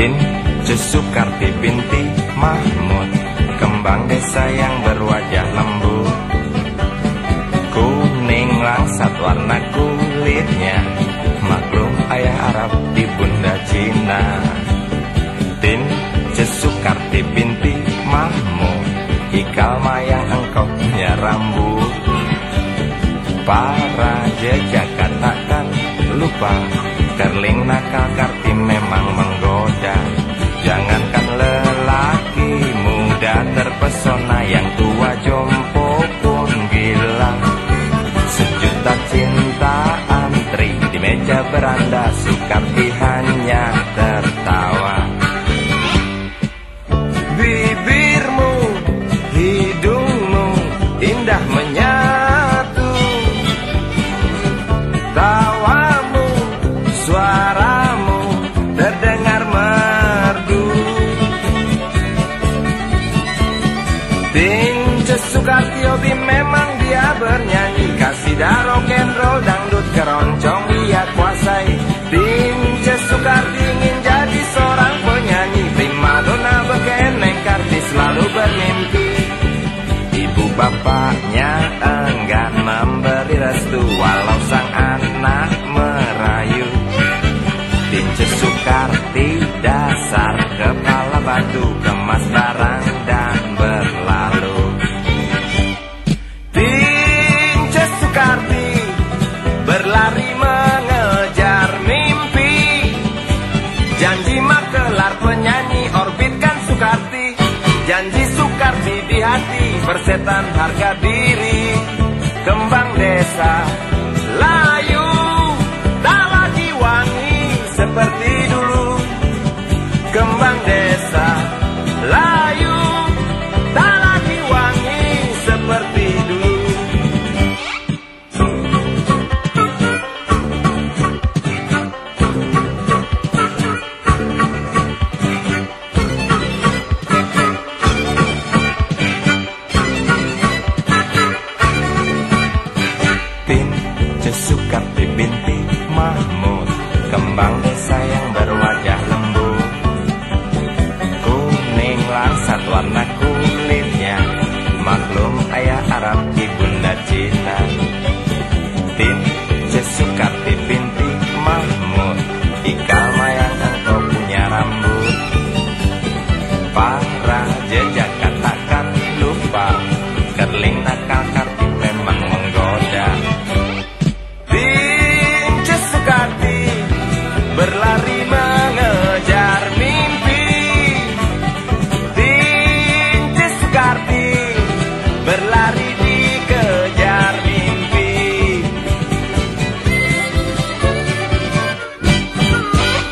Tin Cesukarti binti Mahmud Kembang desa yang berwajah lembut. Kuning langsat warna kulitnya Maklum ayah Arab di bunda Cina. Tin Cesukarti binti Mahmud Ikal mayang engkau punya rambut. Para jejak katakan lupa Kerling nakal karti memang menggoda. Jangankan lelaki muda terpesona Yang tua jompo pun gila Sejuta cinta antri di meja beranda Sukarti hanya tertawa Tince Sukarti Obi memang dia bernyanyi. Kasih rock and roll, dangdut keroncong dia kuasai. Tince Sukarti ingin jadi seorang penyanyi. Prima dona bekeneng karti selalu bermimpi. Ibu bapaknya enggan memberi restu Walau sang anak merayu. Tince Sukarti dasar kepala batu Kemas barang Sukarti di hati persetan harga diri Kembang desa layu warna kulitnya Maklum ayah